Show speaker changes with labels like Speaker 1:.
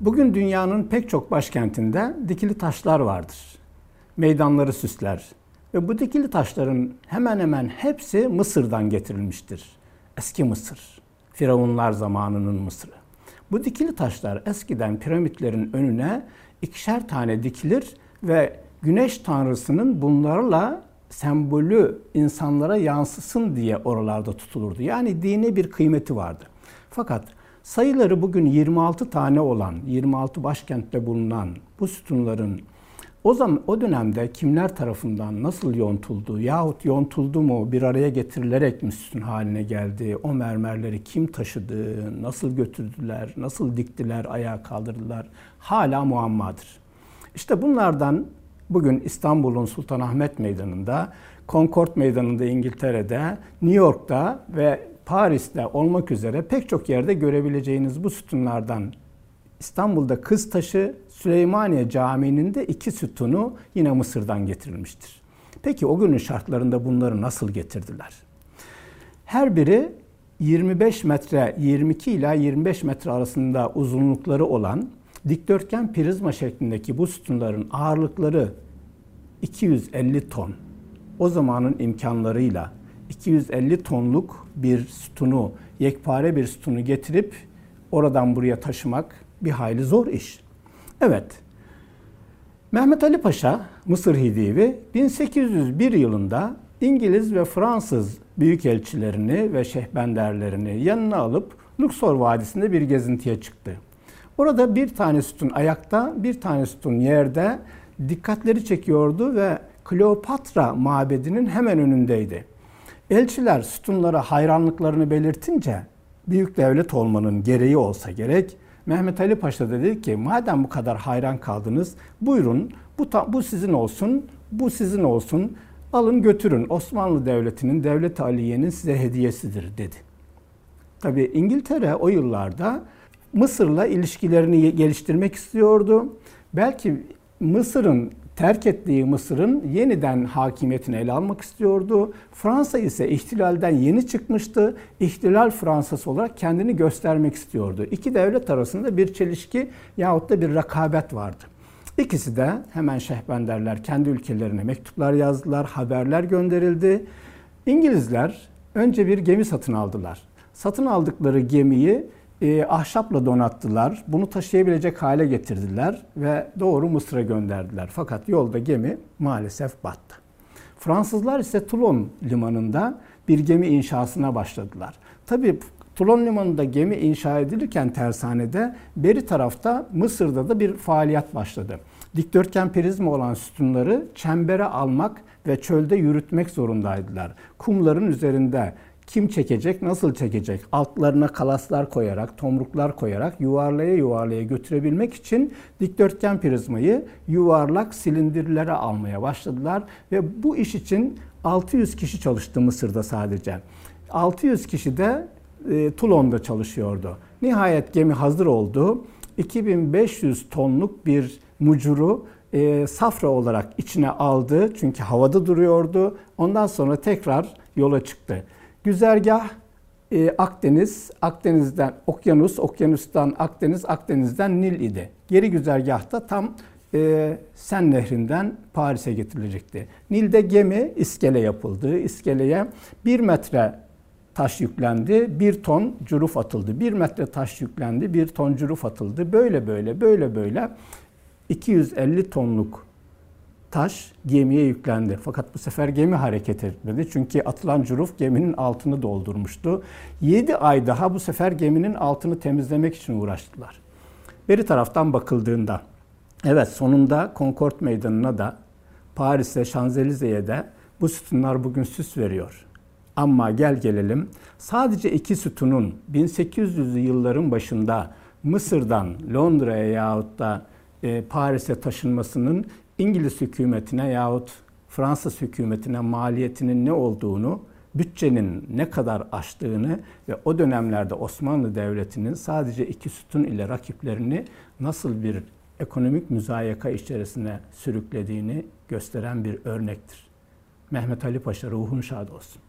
Speaker 1: Bugün dünyanın pek çok başkentinde dikili taşlar vardır. Meydanları süsler. Ve bu dikili taşların hemen hemen hepsi Mısır'dan getirilmiştir. Eski Mısır. Firavunlar zamanının Mısır'ı. Bu dikili taşlar eskiden piramitlerin önüne ikişer tane dikilir ve güneş tanrısının bunlarla sembolü insanlara yansısın diye oralarda tutulurdu. Yani dini bir kıymeti vardı. Fakat sayıları bugün 26 tane olan, 26 başkentte bulunan bu sütunların o zaman o dönemde kimler tarafından nasıl yontuldu yahut yontuldu mu bir araya getirilerek mi sütun haline geldi? O mermerleri kim taşıdı? Nasıl götürdüler? Nasıl diktiler? Ayağa kaldırdılar? Hala muammadır. İşte bunlardan bugün İstanbul'un Sultanahmet Meydanı'nda, Concord Meydanı'nda İngiltere'de, New York'ta ve Paris'te olmak üzere pek çok yerde görebileceğiniz bu sütunlardan İstanbul'da Kız Taşı Süleymaniye Camii'nin de iki sütunu yine Mısır'dan getirilmiştir. Peki o günün şartlarında bunları nasıl getirdiler? Her biri 25 metre, 22 ila 25 metre arasında uzunlukları olan dikdörtgen prizma şeklindeki bu sütunların ağırlıkları 250 ton. O zamanın imkanlarıyla 250 tonluk bir sütunu, yekpare bir sütunu getirip oradan buraya taşımak bir hayli zor iş. Evet, Mehmet Ali Paşa, Mısır Hidivi 1801 yılında İngiliz ve Fransız büyükelçilerini ve şehbenderlerini yanına alıp Luxor Vadisi'nde bir gezintiye çıktı. Orada bir tane sütun ayakta, bir tane sütun yerde dikkatleri çekiyordu ve Kleopatra mabedinin hemen önündeydi. Elçiler sütunlara hayranlıklarını belirtince büyük devlet olmanın gereği olsa gerek Mehmet Ali Paşa dedi ki madem bu kadar hayran kaldınız buyurun bu, bu sizin olsun, bu sizin olsun. Alın götürün Osmanlı Devleti'nin, Devlet Aliye'nin size hediyesidir dedi. Tabi İngiltere o yıllarda Mısır'la ilişkilerini geliştirmek istiyordu. Belki Mısır'ın terk ettiği Mısır'ın yeniden hakimiyetini ele almak istiyordu. Fransa ise ihtilalden yeni çıkmıştı. İhtilal Fransası olarak kendini göstermek istiyordu. İki devlet arasında bir çelişki yahut da bir rakabet vardı. İkisi de hemen şehbenderler kendi ülkelerine mektuplar yazdılar, haberler gönderildi. İngilizler önce bir gemi satın aldılar. Satın aldıkları gemiyi e, ahşapla donattılar. Bunu taşıyabilecek hale getirdiler ve doğru Mısır'a gönderdiler. Fakat yolda gemi maalesef battı. Fransızlar ise Toulon limanında bir gemi inşasına başladılar. Tabii Toulon limanında gemi inşa edilirken tersanede beri tarafta Mısır'da da bir faaliyet başladı. Dikdörtgen prizma olan sütunları çembere almak ve çölde yürütmek zorundaydılar. Kumların üzerinde kim çekecek, nasıl çekecek? Altlarına kalaslar koyarak, tomruklar koyarak yuvarlaya yuvarlaya götürebilmek için dikdörtgen prizmayı yuvarlak silindirlere almaya başladılar ve bu iş için 600 kişi çalıştı Mısır'da sadece. 600 kişi de e, Toulon'da çalışıyordu. Nihayet gemi hazır oldu. 2500 tonluk bir mucuru e, safra olarak içine aldı çünkü havada duruyordu. Ondan sonra tekrar yola çıktı. Güzergah e, Akdeniz, Akdeniz'den Okyanus, Okyanus'tan Akdeniz, Akdeniz'den Nil idi. Geri güzergahta tam e, Sen Nehri'nden Paris'e getirilecekti. Nil'de gemi iskele yapıldı. İskeleye bir metre taş yüklendi, bir ton curuf atıldı. Bir metre taş yüklendi, bir ton curuf atıldı. Böyle böyle, böyle böyle 250 tonluk taş gemiye yüklendi. Fakat bu sefer gemi hareket etmedi. Çünkü atılan curuf geminin altını doldurmuştu. 7 ay daha bu sefer geminin altını temizlemek için uğraştılar. Beri taraftan bakıldığında evet sonunda Concord Meydanı'na da Paris'e, Şanzelize'ye de bu sütunlar bugün süs veriyor. Ama gel gelelim sadece iki sütunun 1800'lü yılların başında Mısır'dan Londra'ya yahut da e, Paris'e taşınmasının İngiliz hükümetine yahut Fransız hükümetine maliyetinin ne olduğunu, bütçenin ne kadar aştığını ve o dönemlerde Osmanlı Devleti'nin sadece iki sütun ile rakiplerini nasıl bir ekonomik müzayaka içerisine sürüklediğini gösteren bir örnektir. Mehmet Ali Paşa ruhun şad olsun.